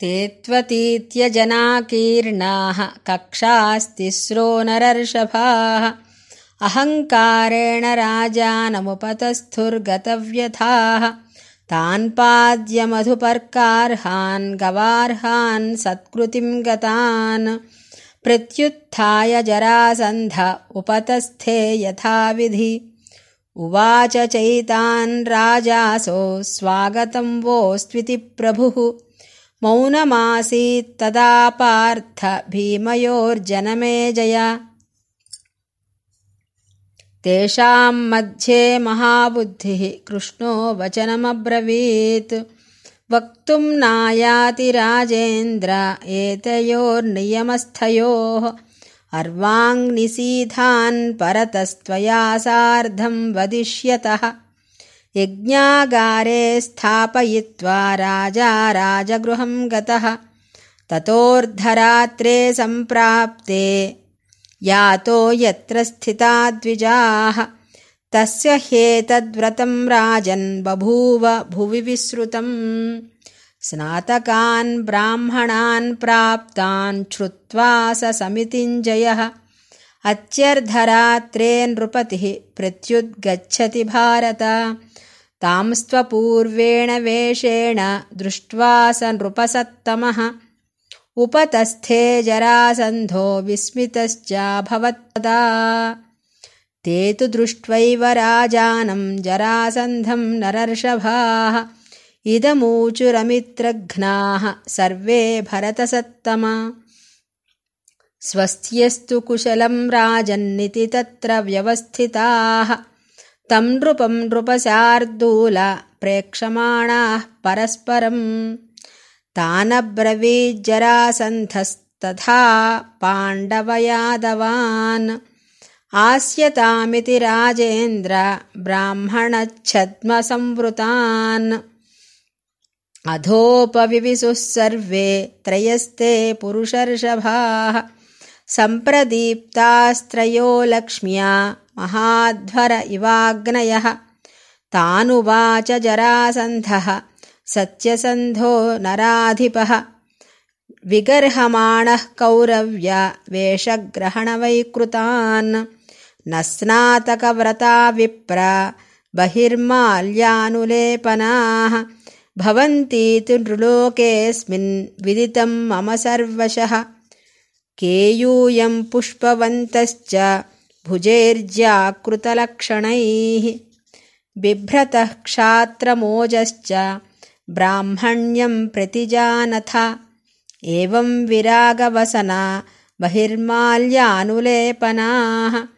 ते त्वतीत्यजनाकीर्णाः कक्षास्तिस्रो नरर्षभाः अहङ्कारेण राजानमुपतस्थुर्गतव्यथाः तान् पाद्यमधुपर्कार्हान् गवार्हान् सत्कृतिं गतान्। प्रत्युत्थाय जरासन्ध उपतस्थे यथाविधि। उवाच चैतान् राजासो स्वागतं वोऽस्त्विति प्रभुः मौनमासीत्तदा पार्थ भीमयोर्जनमेजय तेषाम् मध्ये महाबुद्धिः कृष्णो वचनमब्रवीत्। वक्तुम् नायाति राजेन्द्र एतयोर्नियमस्थयोः। अर्वाङ्निसीधान् परतस्त्वया सार्धम् वदिष्यतः यज्ञागारे स्थापयित्वा राजा राजगृहम् गतः। ततोऽर्धरात्रे सम्प्राप्ते यातो यत्र स्थिता द्विजाः। तस्य ह्येतद्व्रतम् राजन् बभूव भुवि विसृतम्। स्नातकान् ब्राह्मणान् प्राप्तान् श्रुत्वा स समितिञ्जयः। अत्यर्धरात्रे नृपतिः प्रत्युद्गच्छति भारत तांस्त्वपूर्वेण वेषेण दृष्ट्वा स नृपसत्तमः उपतस्थे जरासन्धो विस्मितश्चाभवत्तदा ते तु दृष्ट्वैव राजानम् जरासन्धम् नरर्षभाः। इदमूचुरमित्रघ्नाः सर्वे भरतसत्तमा। स्वस्त्यस्तु कुशलम् राजन्निति तत्र व्यवस्थिताः तम् नृपम् नृपशार्दूल प्रेक्षमाणाः परस्परम्। तानब्रवीज्जरासन्धस्तथा पाण्डवयादवान्। आस्यतामिति राजेन्द्र ब्राह्मणच्छद्मसंवृतान्। अधोपविविसुः सर्वे त्रयस्ते पुरुषर्षभाः। सम्प्रदीप्तास्त्रयो लक्ष्म्या महाध्वर इवाग्नयः। तानुवाच जरासन्धः सत्यसन्धो नराधिपः। विगर्हमाणः कौरव्य वेषग्रहणवैकृतान्। न स्नातकव्रता विप्र बहिर्माल्यानुलेपनाः। भवन्तीति नृलोकेऽस्मिन् विदितम् मम सर्वशः। केयूयम् पुष्पवन्तश्च भुजेर्ज्याकृतलक्षणैः बिभ्रतः क्षात्रमोजश्च ब्राह्मण्यम् प्रतिजानथ। एवम् विरागवसना बहिर्माल्यानुलेपनाः